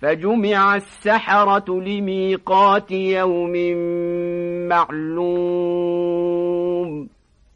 فجمع السحرة لميقات يوم معلوم.